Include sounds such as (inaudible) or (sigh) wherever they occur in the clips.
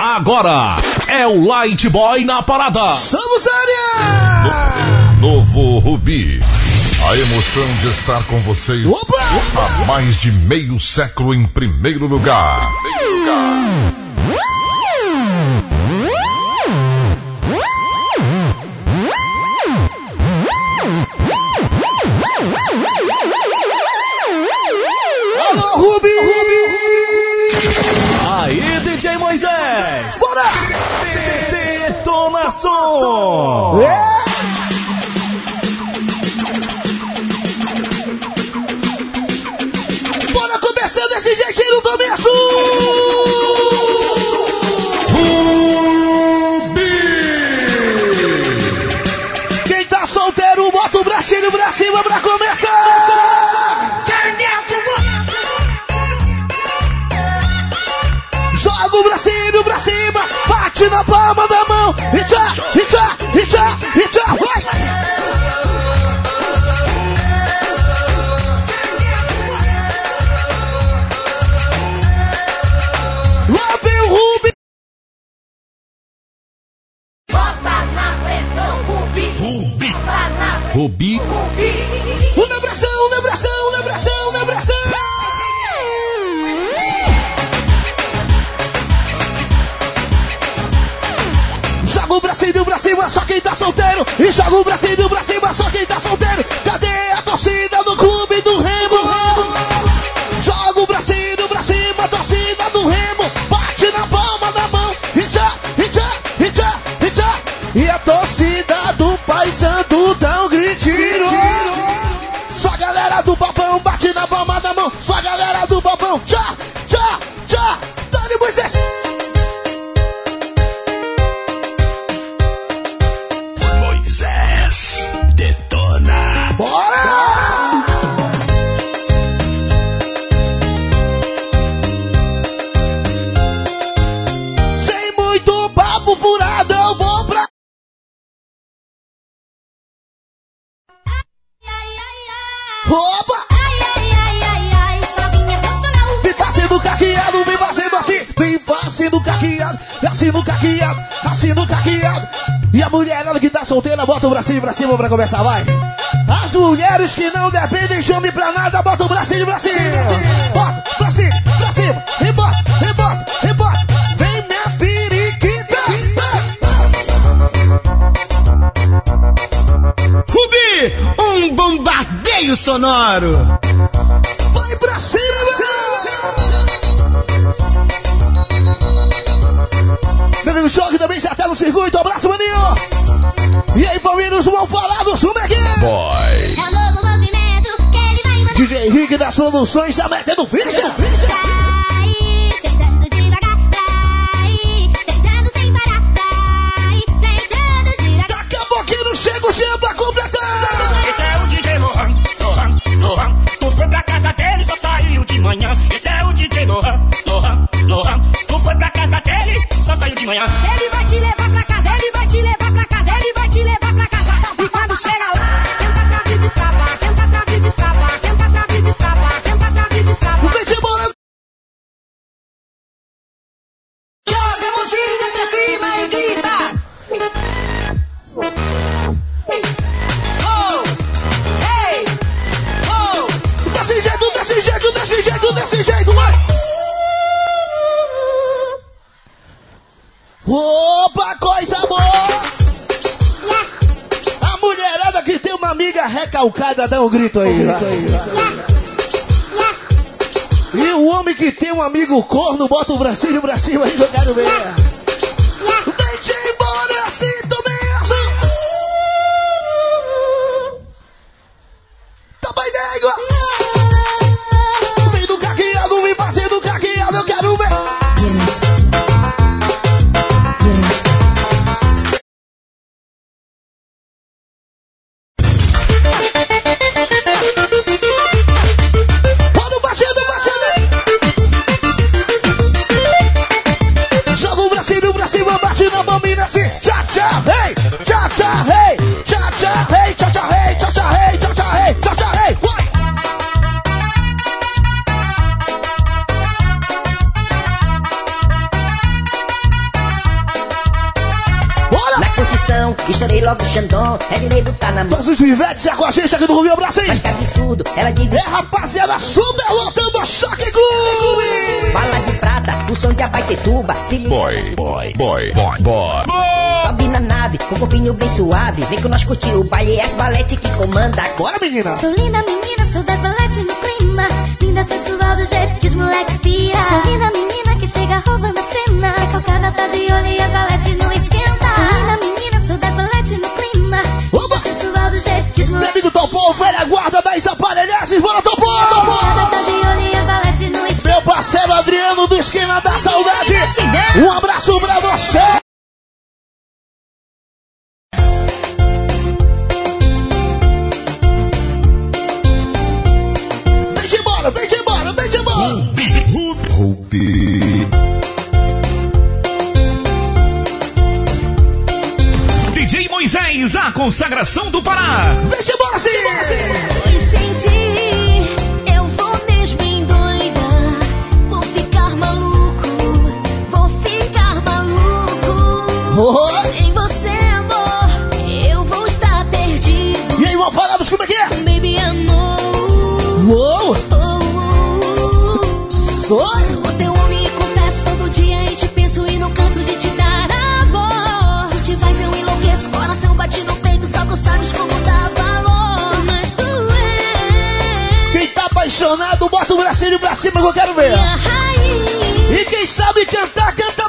Agora é o Light Boy na parada. Somos área! No, novo Rubi. A emoção de estar com vocês Opa! há mais de meio século em primeiro lugar. Primeiro lugar. Anderson! É! Bora começando desse jeitinho no começo! Rubi! Quem tá solteiro, bota o bracinho pra cima pra começar! Joga o bracinho pra cima, bate na palma da mão, Hitter, hitter, hitter, hitter. bracinho pra cima pra começar, vai. As mulheres que não dependem de homem pra nada, bota o bracinho pra cima. Bota, pra cima, pra cima. Rebota, rebota, rebota. Vem minha periquita. Rubi, um bombardeio sonoro. Produções tá metendo ficha. Xandão, é de lei botar na mão. Todos os vivetes é com a gente aqui do Rio Brasil. Mas que absurdo, ela de É rapaziada, super lotando a Choque Clube. bala de prata, o som de abaitetuba. Se liga Boy, boy, boy, boy, boy. Sobe na nave, com o corpinho bem suave. Vem que nós curtir o baile, é as balete que comanda. Bora, menina. Sou linda menina, sou das balete no clima. Linda sensual do jeito que os moleque pira. Sou linda menina que chega roubando a cena. Calcada tá de olho e a balete não esquenta. Sou linda menina, do Meu amigo Topou, velha guarda das aparelhagens. Bora, Topou. tá. Meu parceiro Adriano do Esquema da Saudade. Um abraço pra você. Vem de embora, vem de embora, vem de embora. Rubi. DJ Moisés, a consagração do Pará. Vem de embora, sim. Pois senti, eu vou mesmo endoidar. Vou ficar maluco, vou ficar maluco. Sem você, amor, eu vou estar perdido. E aí, mal falados, como é que é? Baby, amor. Uou, Oh, oh. Sou bota o bracinho pra cima que eu quero ver. E quem sabe cantar, canta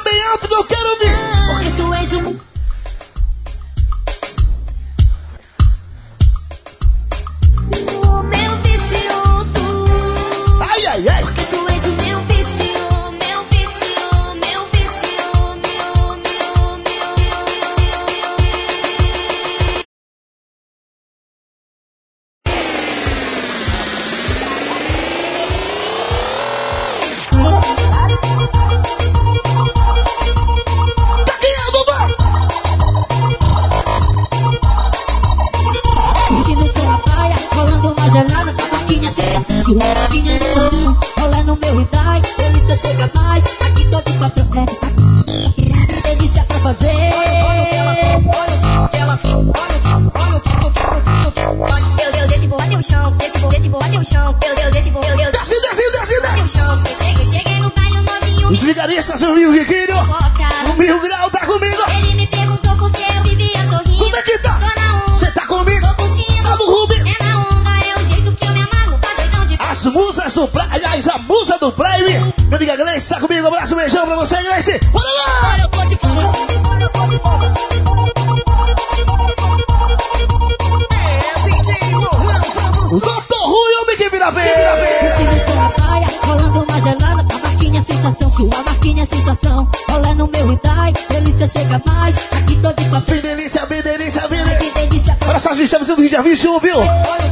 Doutor Rui, homem que vira bem. Sentindo sua praia, rolando uma gelada, tá tabaquinha sensação, sua marquinha sensação, rolando meu Hyundai, delícia chega mais, aqui tô de quatro Vem delícia, vem delícia, pés, delícia. que Olha a gente está fazendo o dia 21, viu?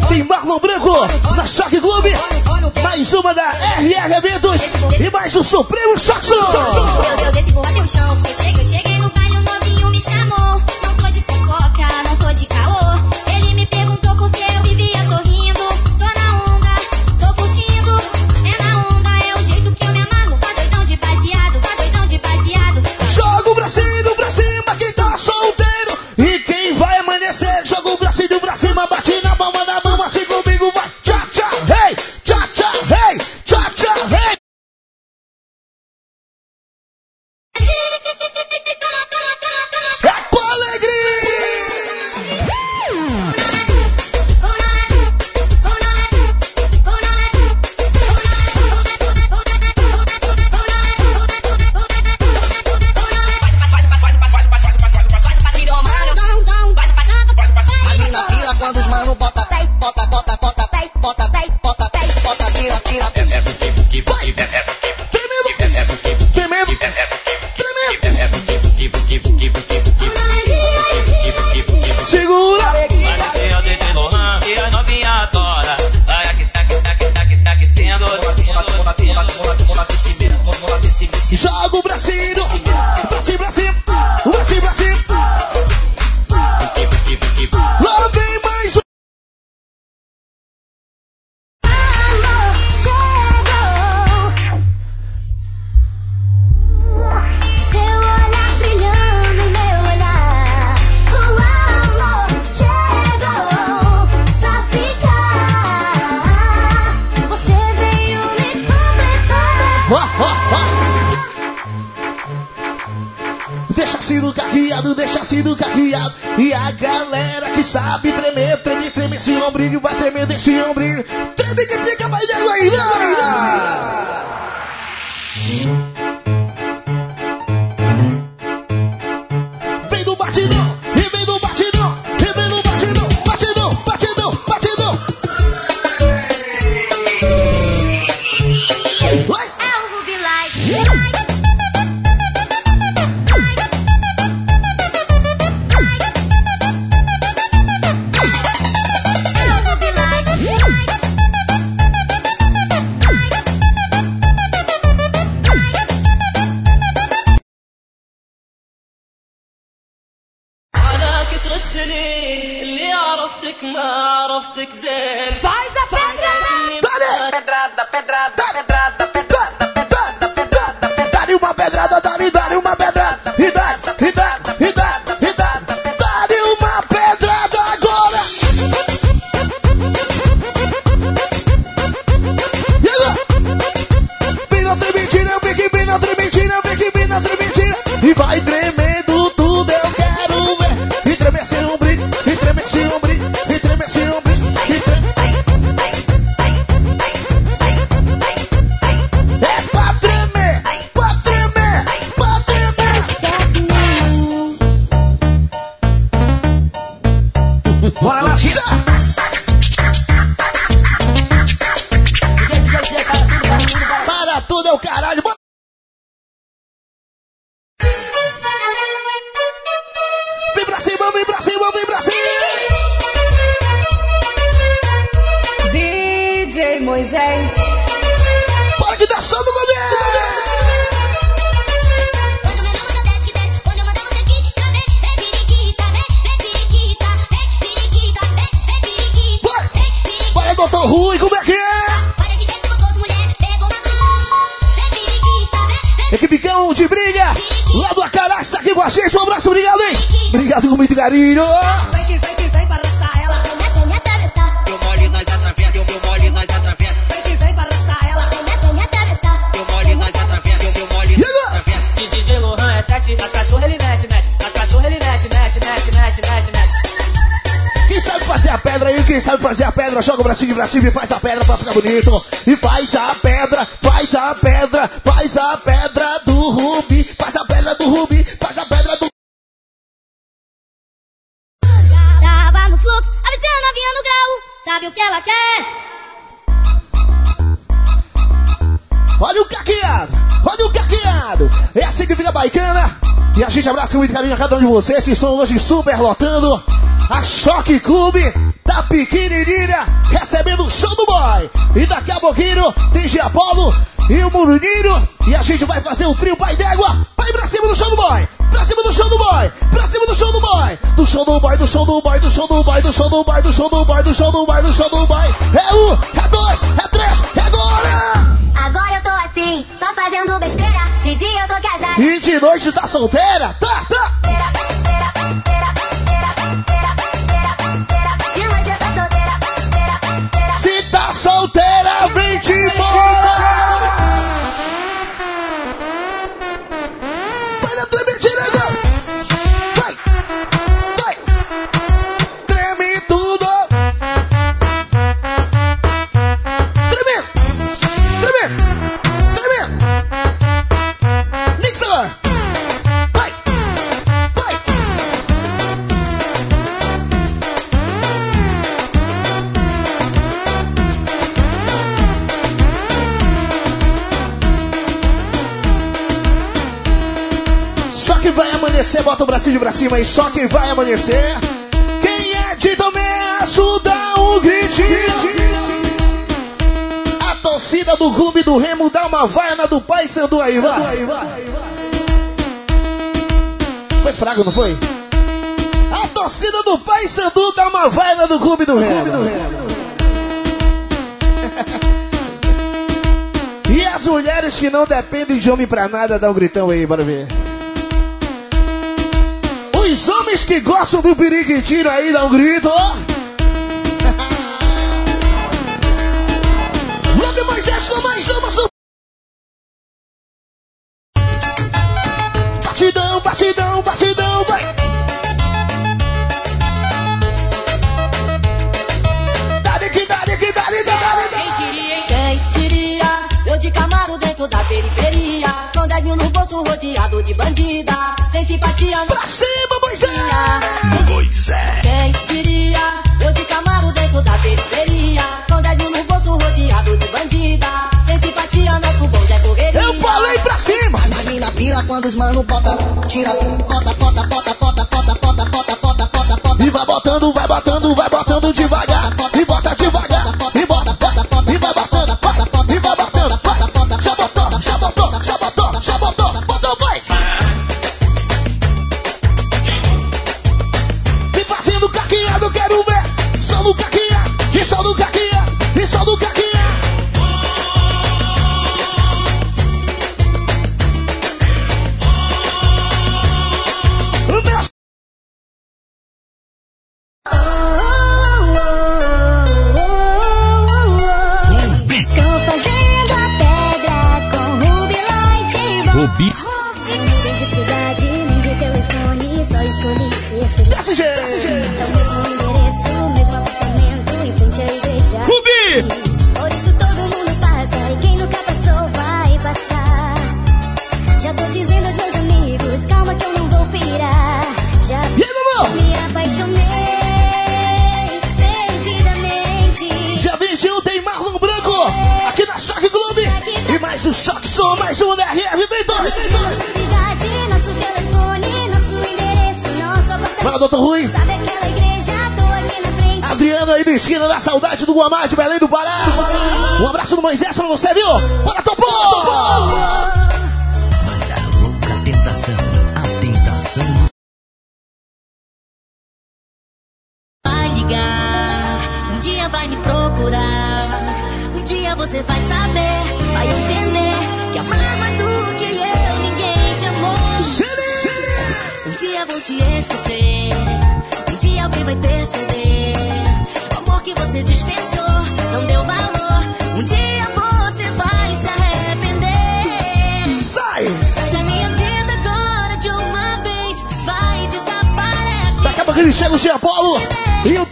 Tem Marlon Branco na Choque Clube. Mais uma da RR Eventos. E mais o Supremo Som. Meu Deus, esse boa no chão. Eu cheguei, eu cheguei no baile, o novinho me chamou. Não tô de fofoca, não tô de caô. Ele me perguntou por que eu vivia sorrindo. Logo o Brasil. Esse pedra do Rubi, faz a pedra do Rubi, faz a pedra do. Tava no fluxo, a novinha no grau, sabe o que ela quer? Olha o caqueado, olha o caqueado. É assim que fica bacana. E a gente abraça com muito carinho a cada um de vocês que estão hoje super lotando a Choque Clube da Pequenininha, recebendo o show do boy. E daqui a pouquinho tem Giapolo e o Muruninho. E a gente vai fazer o trio Pai d'Égua. Vai pra cima do show do boy, pra cima do show do boy, pra cima do show do boy. Do show do boy, do show do boy, do show do boy, do show do boy, do show do boy, do show do boy, do show do boy. É um, é dois, é três, é agora! Agora eu tô assim, só fazendo besteira. De dia eu tô casada. E de noite tá solteira? Tá, tá. Solteira, vem te embora! Amanhecer, bota o bracinho pra cima aí, só que vai amanhecer. Quem é de Tomeaço, dá um gritinho. A torcida do clube do Remo dá uma vaiana do Pai Sandu aí, vai. Foi fraco, não foi? A torcida do Pai Sandu dá uma vaiana do clube do Remo. (laughs) E as mulheres que não dependem de homem pra nada, dá um gritão aí, bora ver. Os homens que gostam do periquitinho aí, dá um grito. (laughs) Logo mais essa mais uma su... Batidão, batidão, batidão, vai. Dale que dale que dale, dale, dale. Quem diria. Quem diria? Eu de Camaro dentro da periferia. Com 10 mil no bolso rodeado de bandida. Sem simpatia. Pra cima! Quem diria? Eu de Camaro dentro da periferia. Com dedinho no bolso rodeado de bandida. Sem simpatia, nosso bonde é correria. Eu falei pra cima! Mas mina pira quando os mano bota, tira, bota, bota, bota, bota, bota, bota, bota, bota, bota, bota. E vai botando, vai botando, vai botando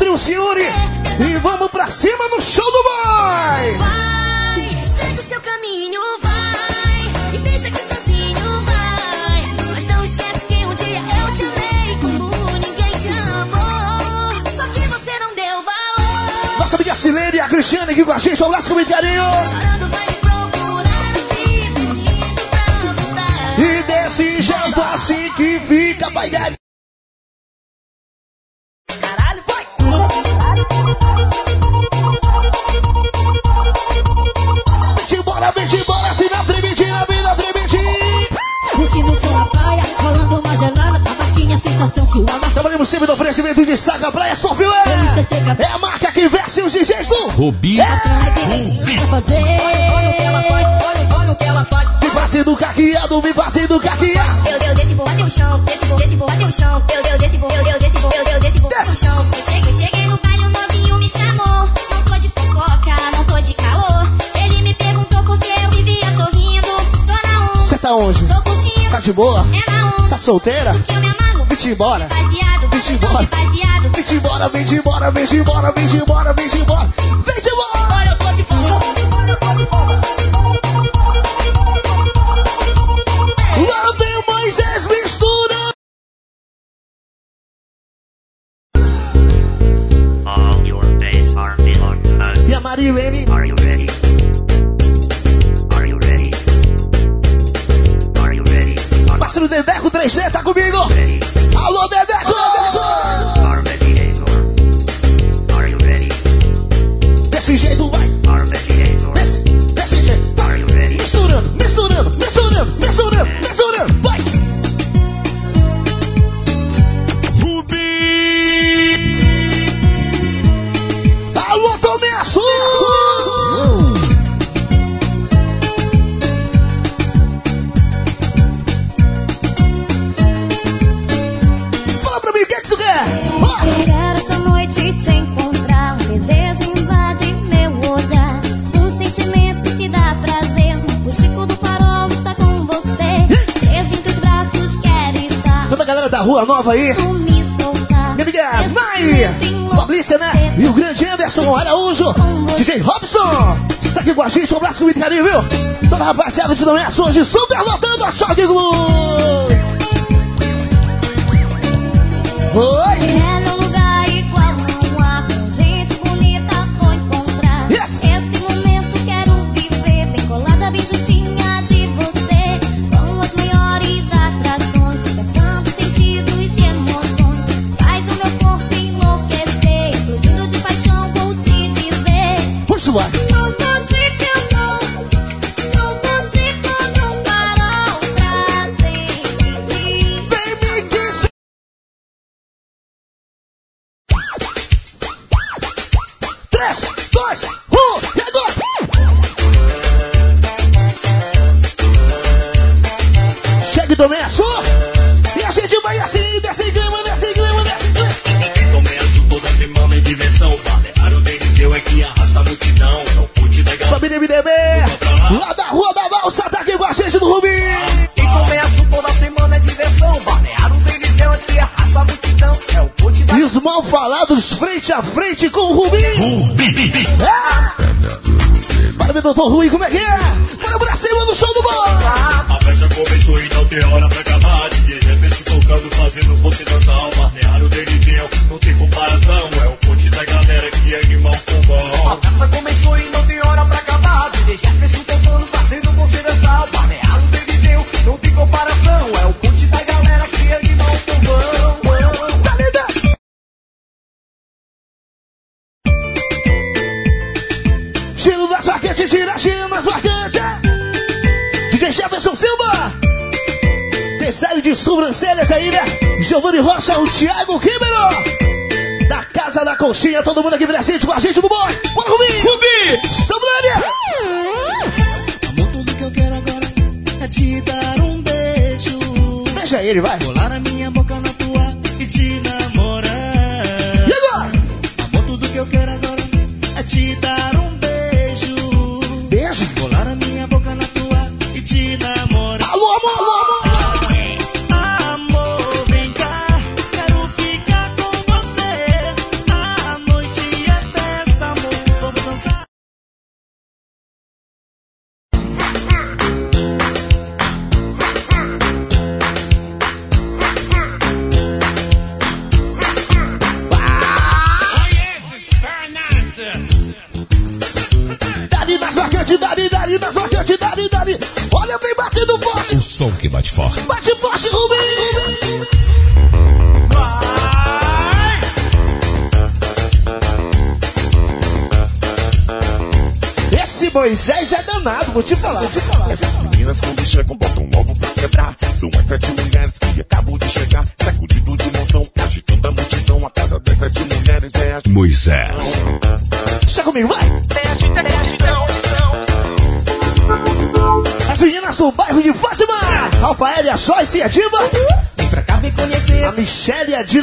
e Ciuri. E vamos pra cima no show do boy! Vai, segue o seu caminho, vai. E deixa que sozinho vai. Mas não esquece que um dia eu te amei como ninguém te amou. Só que você não deu valor. Nossa amiga Silene e a Cristiane aqui com a gente. Um abraço com carinho. Chorando vai me procurar assim, pedindo pra voltar. E desse jeito assim que fica, vai dar. Trabalhamos sempre no oferecimento de Saga Praia chega É a marca que veste os DJs do. Rubi. fazer. Olha o que ela faz, olha, olha o que ela faz. Me fazendo caqueado, me fazendo caqueado. Eu deu desse vou até o chão, desse vou, desse vou até o chão. Eu deu desse vou, eu deu desse vou, eu deu desse vou até o chão. Eu cheguei, cheguei me chamou. Não tô de fofoca, não tô de caô. Ele me perguntou por que eu vivia sorrindo. Tô na onda, Você tá onde? tô curtindo. Tá de boa? É na onda, Tá solteira? que eu me amarro. Vem-te embora. Baseado, Vem-te tô embora. de baseado. Vem-te embora, vem-te embora, vem-te embora, vem-te embora, vem-te embora. Vem-te embora. Olha, eu tô de fora. Lá vem o Moisés mistura. Are You're ready? Are you ready? nova aí. Minha amiga Nai, Fabrícia, né? E o grande Anderson Araújo, DJ Robson. Tá aqui com a gente, um abraço com muito carinho, viu? Toda rapaziada de é Doença hoje, superlotando a Choque Globo. Oi! 3, 2, 1 e agora! Chega do Messo! E a gente vai assim, desce grama, desce grama, desce grama! Aqui começo toda semana em diversão. Barrearam o dedo eu é que arrasta a multidão. É Não curte da galera. Família MDB! Lá da Rua da Balsa, tá aqui com a gente do Rubinho! Os mal falados frente a frente com o Rubim. É. Para ver, doutor Rui, como é que é? Bora pra cima do show do bom. A festa começou e não tem hora pra acabar. DJ Jefferson tocando, fazendo você dançar. O balneário Deniseu não tem comparação. É o ponte da galera que anima o povão. A festa começou e não tem hora pra acabar. DJ Jefferson Marcantes, gira, gira das marcantes. DJ Jefferson Silva. Detalhe de sobrancelhas aí, né? Giovanni Rocha, o Thiago Ribeiro. Da Casa da Conchinha, todo mundo aqui presente com a gente do boy. Bora, Rubinho. Rubi! Estamos na área. Amor, tudo que eu quero agora é te dar um beijo. Beija ele, vai. Colar a minha boca na tua e te namorar. E agora? Amor, tudo que eu quero agora é te dar um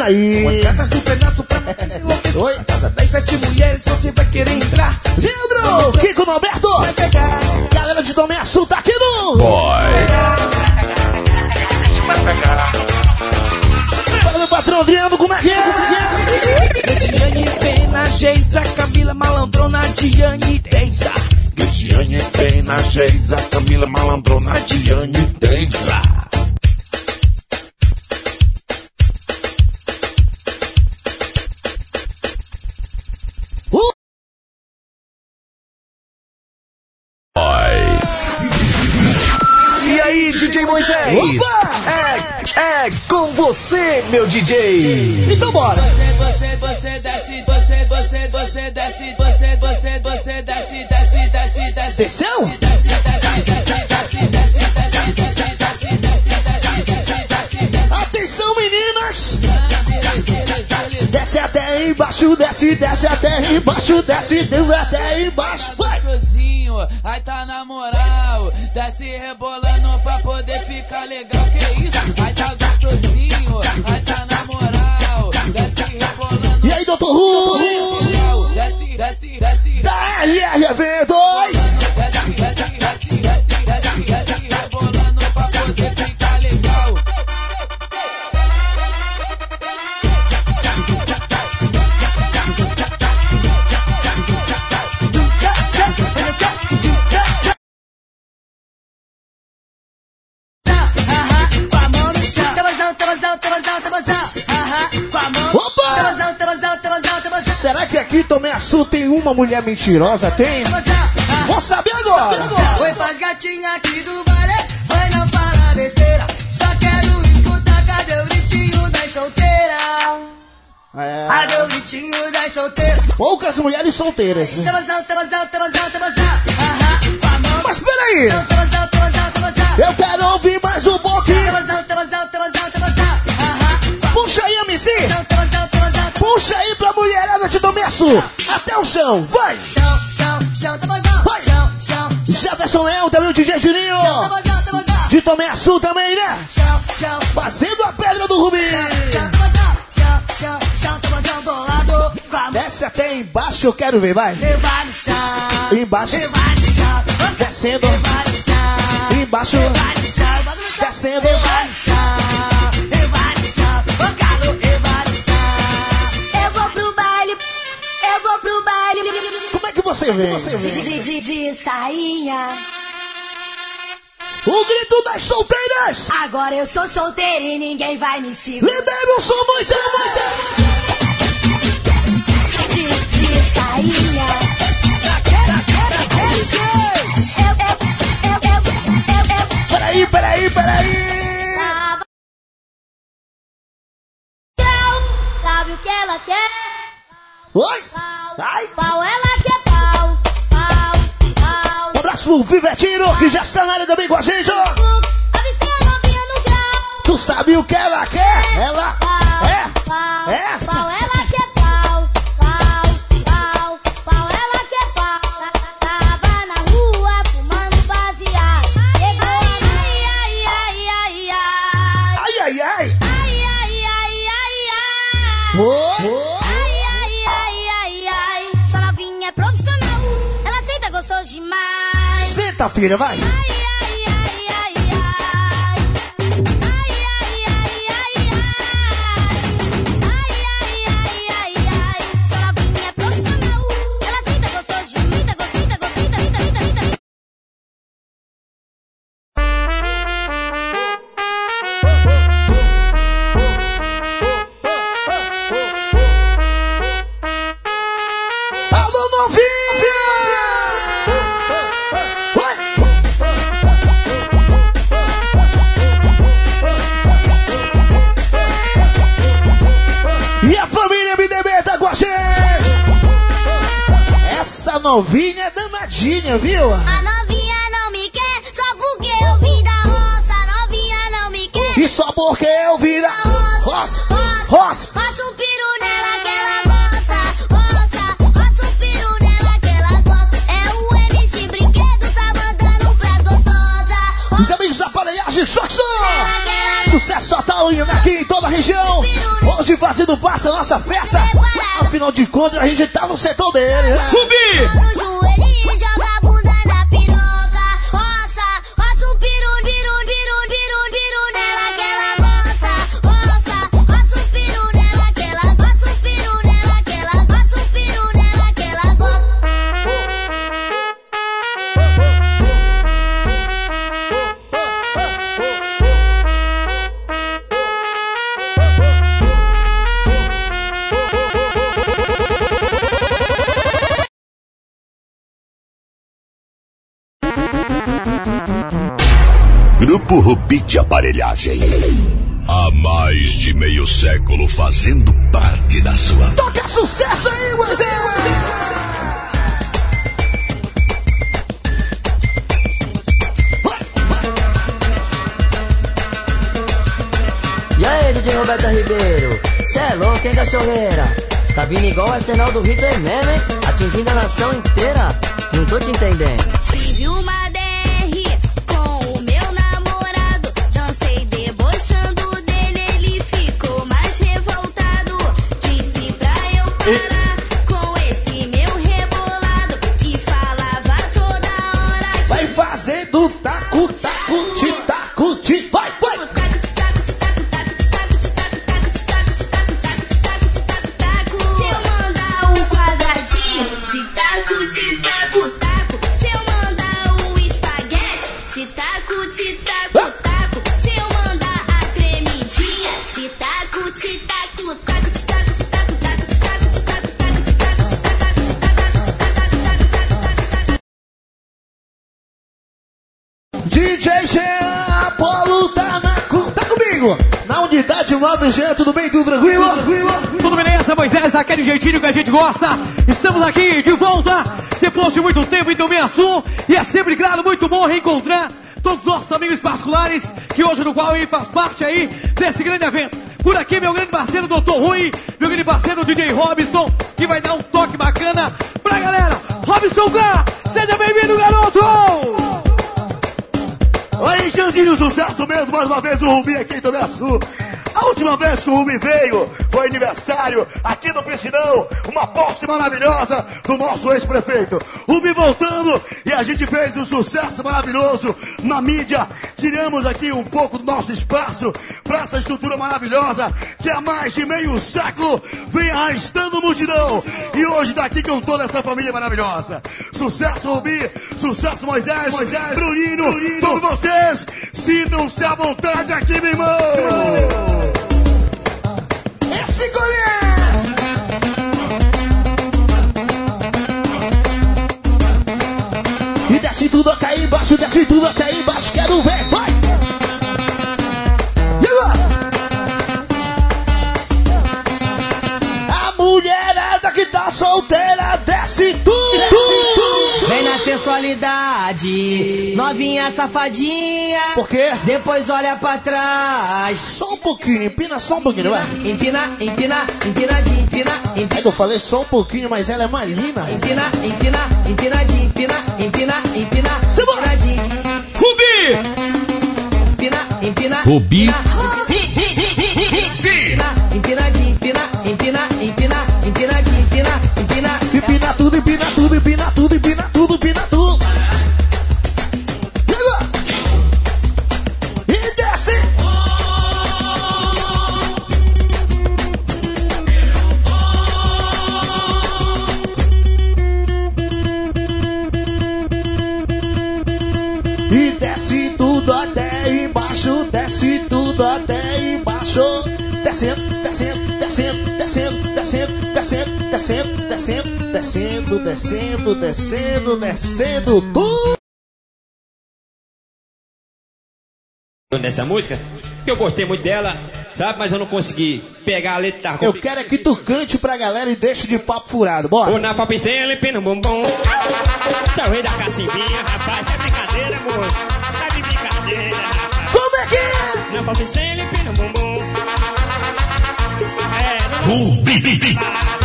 aí. Você, meu DJ. Então bora. Você, você desce, você, você, você desce, você, você, você desce, desce, desce, desce. Desceu? Desce, desce, desce, Desce até embaixo, desce, desce até embaixo, desce, desce até embaixo. Vai. Gostosinho, aí tá na moral. Desce rebolando pra poder ficar legal. Que isso? Aí tá gostosinho, aí tá na moral. Desce rebolando. E aí, doutor Rui? Desce, desce, desce. Da LRV2. Desce, desce, desce, desce, desce, desce Aham, com a mão. Opa! Será que aqui Tomé Sul tem uma mulher mentirosa? Tem? Vou saber agora. Oi, faz gatinha aqui do baile. Vai não fala besteira. Só quero escutar. Cadê o gritinho das solteiras? É, Cadê o gritinho das solteiras? poucas mulheres solteiras. Tabazão. Aham, com a mão. Mas peraí, até o chão. Vai! Chão, chão, chão, tá Vai! Chão, chão, chão. Jefferson também o DJ Juninho. De Tomé Açu também, né? Chão, chão. Fazendo a pedra do Rubi. Chão, chão, chão. Desce até embaixo, eu quero ver, vai. Embaixo. Descendo. Embaixo. Descendo. Descendo. Você vem? De, de, de, de sainha. O grito das solteiras. Agora eu sou solteira e ninguém vai me segurar. Libera o som, Moisés. De, de sainha. Peraí, peraí, peraí. Sabe o que ela quer? Oi. Pau, Ai. pau, ela quer abraço Vivetino, que já está na área também com a gente, ó. Tu sabe o que ela quer? Ela é. É. pau, ela quer pau, pau, pau, pau, ela quer pau. Tava na rua fumando baseado. Chegou ai, ai, ai, ai, ai. Ai, ai, ai. Ai, ai, ai, ai, ai. Ô, Ai, ai, ai, ai, ai. Essa novinha é profissional. Ela aceita gostoso demais. Sexta-feira, vai! A gente Grupo Rubi de Aparelhagem. Há mais de meio século fazendo parte da sua. Toca sucesso aí, Moisés! E aí, DJ Roberto Ribeiro? Cê é louco, hein, cachorreira? Tá vindo igual o Arsenal do Hitler mesmo, hein? Atingindo a nação inteira. Não tô te entendendo. It unidade 9, Jean, tudo bem? Tudo tranquilo? Tudo beleza, Moisés? Aquele jeitinho que a gente gosta. Estamos aqui de volta, depois de muito tempo em Tomiaçu. E é sempre, claro, muito bom reencontrar todos os nossos amigos particulares, que hoje no qual ele faz parte aí desse grande evento. Por aqui, meu grande parceiro, Dr. Rui, meu grande parceiro, DJ Robson, que vai dar um toque bacana pra galera. Robson Gá, seja bem-vindo, garoto! Aí, Janzinho, sucesso mesmo, mais uma vez o Rubi aqui em Tomiaçu. Ao última vez que o Rubi veio, foi aniversário aqui no Piscinão, uma posse maravilhosa do nosso ex-prefeito. Rubi voltando e a gente fez um sucesso maravilhoso na mídia. Tiramos aqui um pouco do nosso espaço para essa estrutura maravilhosa que há mais de meio século vem arrastando multidão. E hoje daqui com toda essa família maravilhosa. Sucesso Rubi, sucesso Moisés, Moisés, Bruninho, todos vocês sintam-se à vontade aqui, meu irmão. E desce tudo até aí embaixo, desce tudo até aí embaixo, quero ver, vai! Agora? A mulherada que tá solteira, desce tudo! Vem na sensualidade, novinha safadinha. Por quê? Depois olha pra trás. Só um pouquinho, empina só um pouquinho, vai. Empina, empina, empinadinha, empina, empina. É que eu falei só um pouquinho, mas ela é mais linda. Empina, empina, empinadinha, empina, empina, empina, empinadinha. Rubi! Empina, empina. Rubi. Descendo, descendo, descendo, tudo. nessa música, que eu gostei muito dela, sabe? Mas eu não consegui pegar a letra. Eu quero é que tu cante pra galera e deixe de papo furado, bora. O na papicela, empina o bumbum. Sou rei da cacimbinha, rapaz. É brincadeira, moço. Tá de brincadeira, rapaz. Como é que é? Na papicela, empina o bumbum. É, não... Rubi.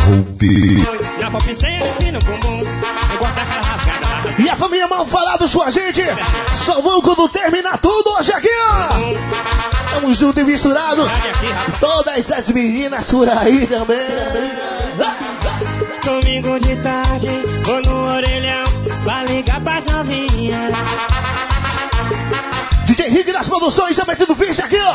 Rubi. Na papicela, empina o bumbum. Daquela rasgada. E a família mal falada sua gente, só vão quando terminar tudo hoje aqui, ó. Tamo junto e misturado. Todas as meninas por aí também. Domingo de tarde, vou no orelhão pra ligar pras novinhas. DJ Rick das produções, já metendo ficha aqui, ó.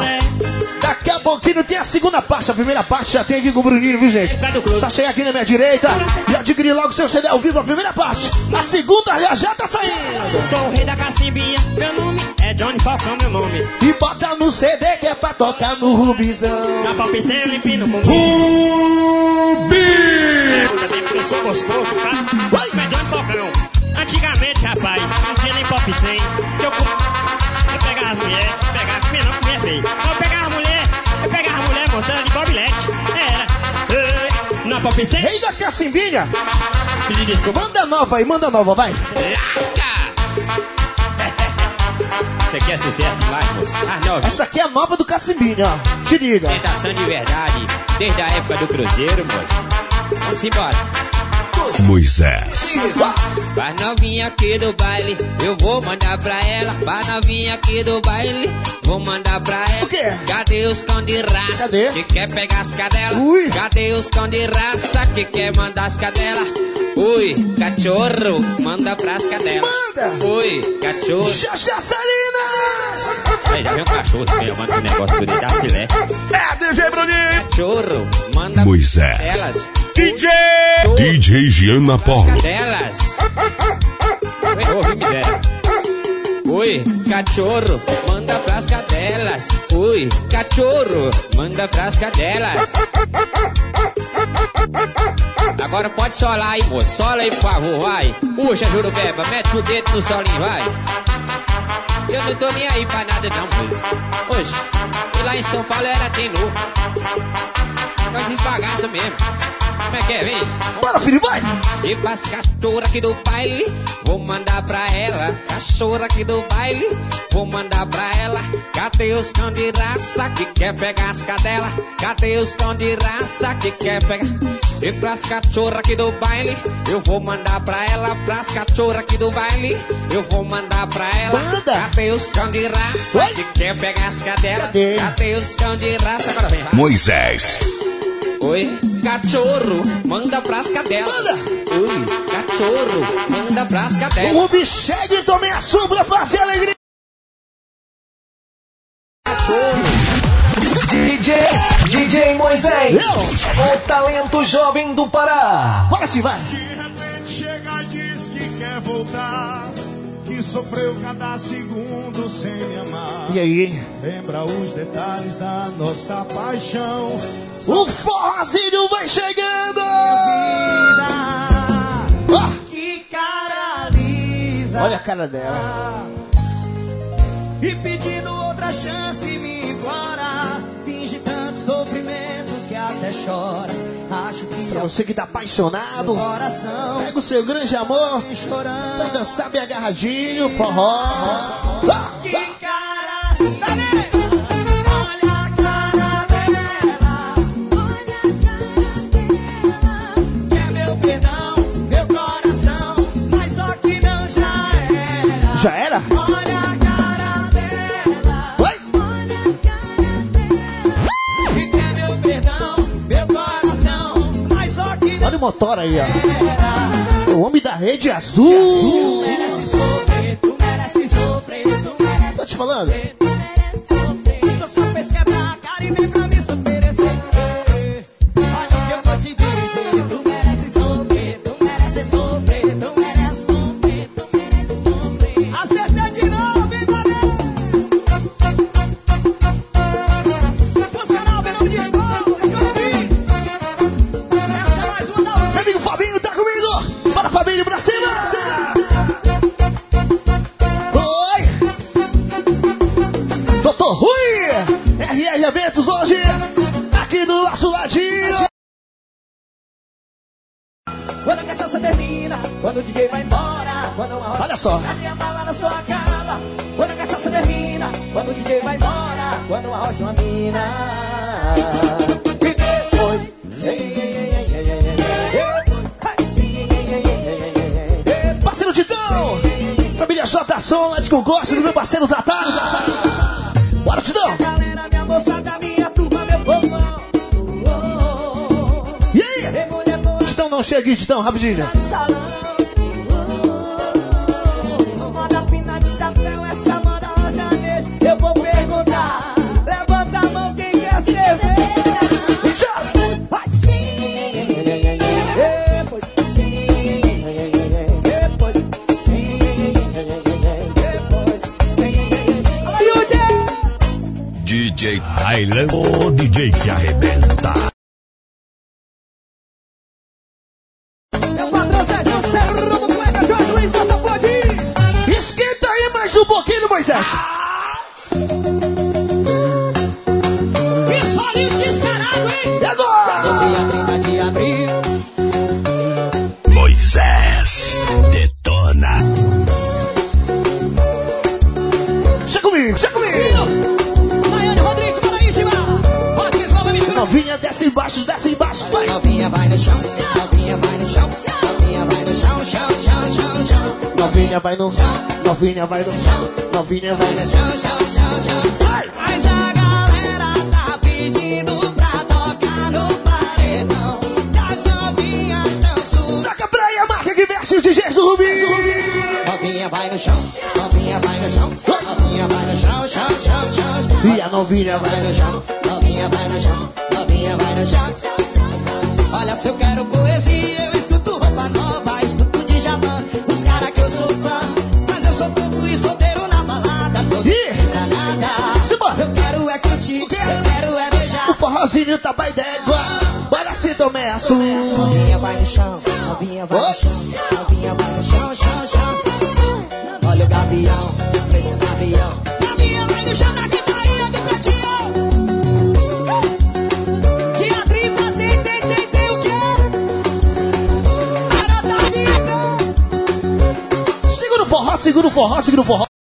Daqui a pouquinho tem a segunda parte. A primeira parte já tem aqui com o Bruninho, viu, gente? Só chegar aqui na minha direita e adquirir logo seu CD ao vivo, a primeira parte. A segunda já já tá saindo. Sou o rei da cacimbinha, meu nome é Johnny Falcão, meu nome. E bota no CD que é pra tocar no Rubizão. Na palpicela, empina o bumbum. Rubi! Eu sou gostoso, tá? Mas Johnny Falcão, antigamente, rapaz, não tinha nem pop 100. Eu, eu pegava as mulheres, pegava, comia não, comia feio. Eu pegava a mulher, eu pegava a mulher mostrando de bobilete. Era. eh, Na pop 100. Rei da Cacimbinha. Pedi desculpa. Manda nova aí, manda nova, vai. Você quer sucesso demais, moço? Ah, não. Essa aqui é a nova do Cacimbinha, ó. Te liga. Tentação de verdade, desde a época do Cruzeiro, moço. Vamos embora. Moisés. Pra novinha aqui do baile, eu vou mandar pra ela. Pra novinha aqui do baile, vou mandar pra ela. O quê? Cadê os cão de raça Cadê? que quer pegar as cadelas? Ui. Cadê os cão de raça que quer mandar as cadelas? Ui, cachorro, manda pras cadelas. Manda. Ui, cachorro. Xaxá Salinas. Aí já vem um cachorro manda um negócio por dentro da filé. É DJ Bruninho! Cachorro, manda Moisés. elas. DJ! DJ Giana Polo. Cadelas. Oi, cachorro, manda pras cadelas. Oi, cachorro, manda pras cadelas. Agora pode solar aí, moço. Sola aí, por favor, vai. Puxa, Jurubeba, mete o dedo no solinho, vai. Eu não tô nem aí pra nada não, moço. Hoje, e lá em São Paulo era tem nu. nós esbagaça mesmo. Como é que é, vem? Bora, filho, vai! E pras cachorra aqui do baile, vou mandar pra ela. Cachorra aqui do baile, vou mandar pra ela. Cadê os cão de raça que quer pegar as cadelas? Cadê os cão de raça que quer pegar? E pras cachorra aqui do baile, eu vou mandar pra ela. Pras cachorra aqui do baile, eu vou mandar pra ela. Manda. Cadê os cão de raça que quer pegar as cadelas? Cadê? Cadê os cão de raça? Agora vem, vai. Moisés. Oi, cachorro, manda pras cadelas. Oi, cachorro, manda pras cadelas. O Bicheg também assombra fazer alegria. DJ, DJ Moisés, o talento jovem do Pará. Bora sim, vai. De repente chega e diz que quer voltar. Que sofreu cada segundo sem me amar. E aí? Lembra os detalhes da nossa paixão. O forrozinho vai chegando! Que cara lisa. Olha a cara dela. E pedindo outra chance me implora. Finge tanto sofrimento até chora. Acho que Pra você que tá apaixonado, coração pega o seu grande amor chorando. dançar bem agarradinho, forró. Ah, Que cara. motora aí, ó. O homem da rede azul. azul. do. régua. Bora se tomé a sua. Novinha vai no chão, novinha vai no chão, novinha vai no chão, chão, chão. Olha o gavião, esse gavião. Novinha vai no chão na guitarra do cantinho. Segura o forró, segura o forró, segura o forró.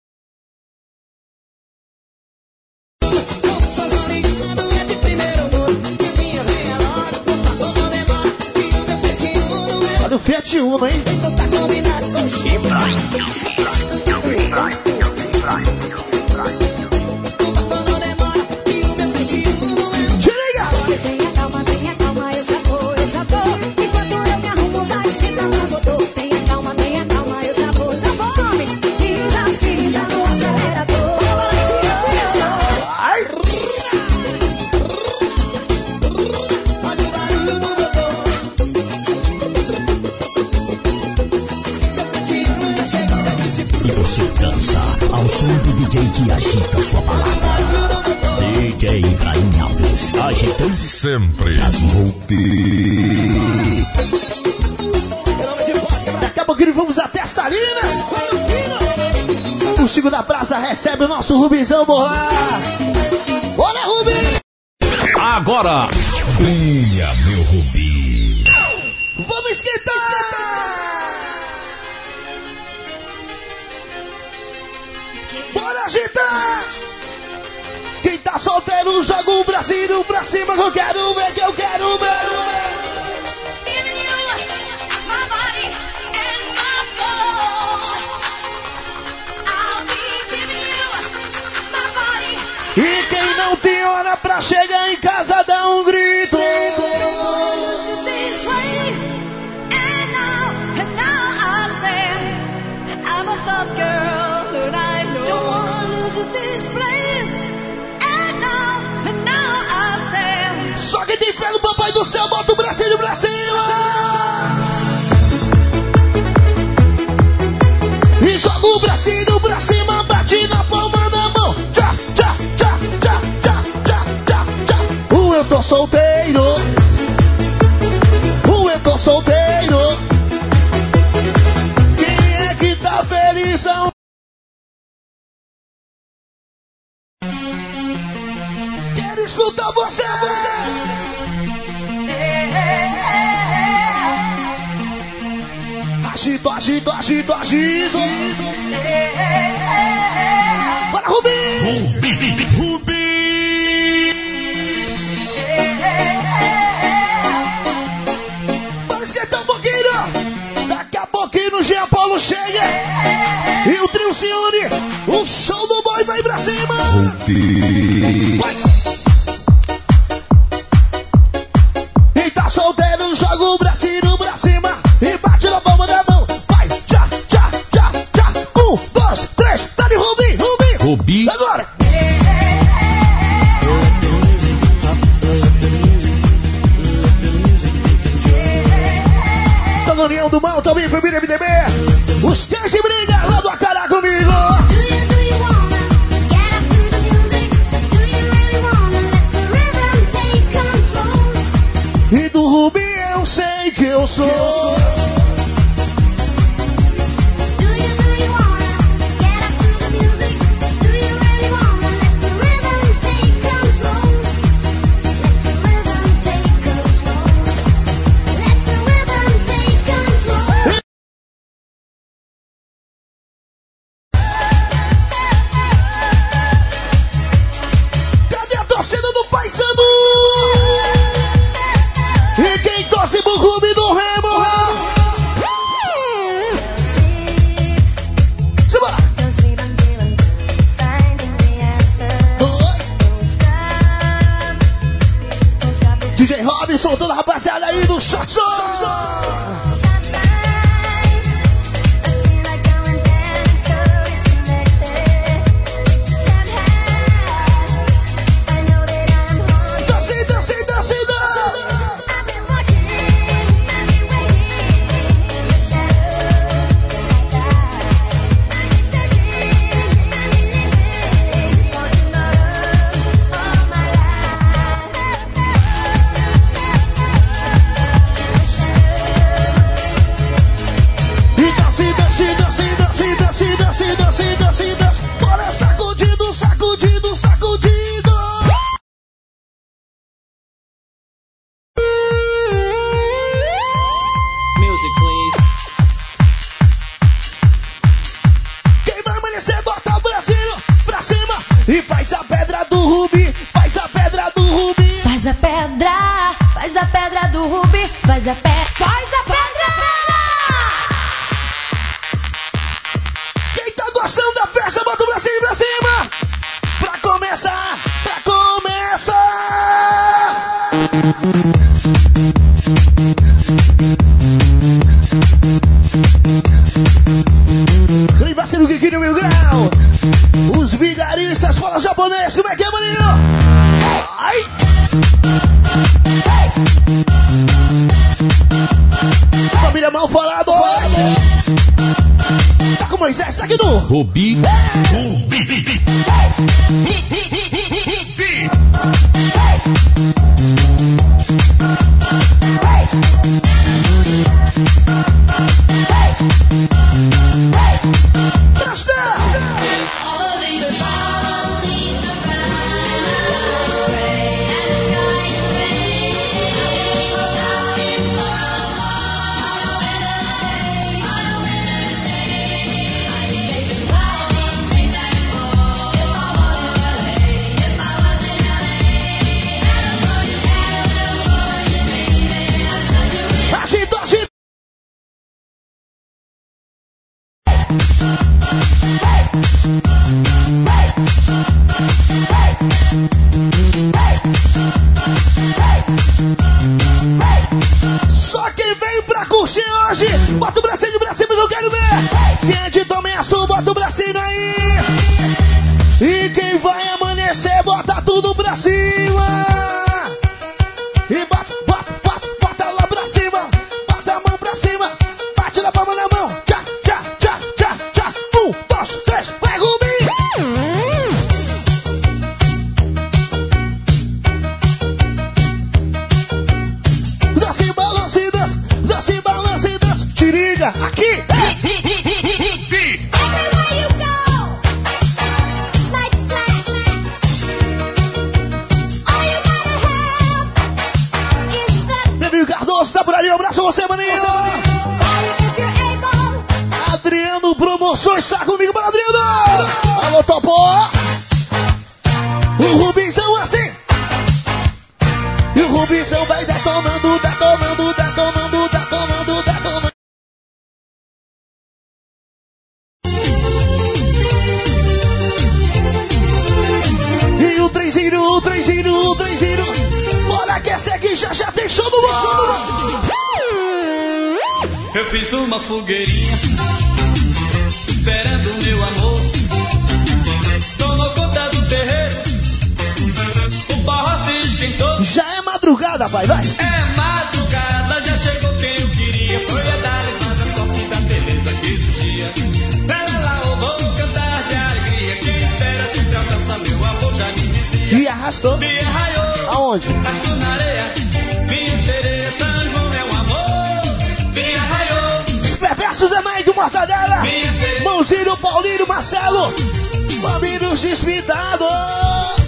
O Chico da Praça recebe o nosso Rubizão Bolar. Bora, Rubi! Agora. Venha, meu Rubi. Vamos esquentar! Bora agitar! Quem tá solteiro joga o bracinho pra cima eu quero ver, que eu quero ver! E tem hora pra chegar em casa dá um grito! Só quem tem fé no papai do céu bota o bracinho pra cima! E joga o bracinho solteiro. Uh, eu tô solteiro. Quem é que tá felizão? Quero escutar você. Agito, agito, agito, agito. Bora, Rubi! Vamos Daqui a pouquinho o Jean Paulo chega. E o trio une. O show do boy vai pra cima. Vai. trem giro, o trem giro. Bora que é esse aqui já já tem show do no... Uh! Eu fiz uma fogueirinha, esperando o meu amor. Tomou conta do terreiro, o barro se esquentou. Já é madrugada, pai, vai. É madrugada. Gastou? Aonde? Perversos é um amor. Mãe do Mortadela. Mãozinho, Paulinho, Marcelo. Famílios despintados.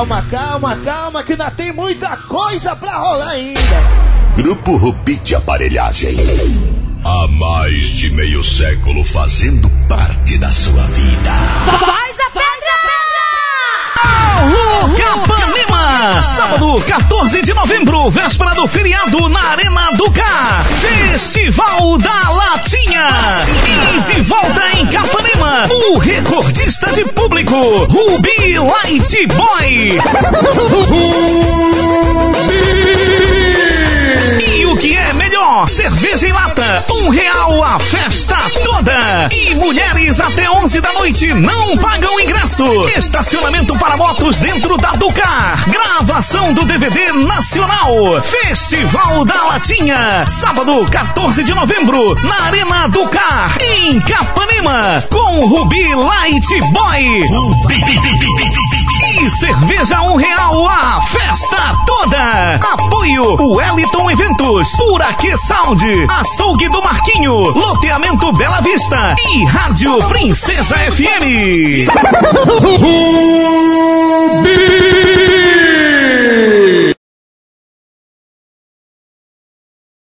calma, calma, calma, que ainda tem muita coisa pra rolar ainda. Grupo Rubi de Aparelhagem. Há mais de meio século fazendo parte da sua vida. Faz a pedra! Faz pedra! Sábado, 14 de novembro, véspera do feriado na Arena do Car. Festival da Latinha. E de volta em Capanema, o recordista de público, Ruby Light Boy. Ruby (laughs) que é melhor? Cerveja em lata, um real a festa toda. E mulheres até 11 da noite não pagam ingresso. Estacionamento para motos dentro da Ducar. Gravação do DVD nacional. Festival da Latinha. Sábado, 14 de novembro, na Arena Ducar, em Capanema. Com Rubi Light Boy. E cerveja um real a festa toda. Apoio Wellington Eventos, Por Aqui Sound, Açougue do Marquinho, Loteamento Bela Vista e Rádio Princesa FM.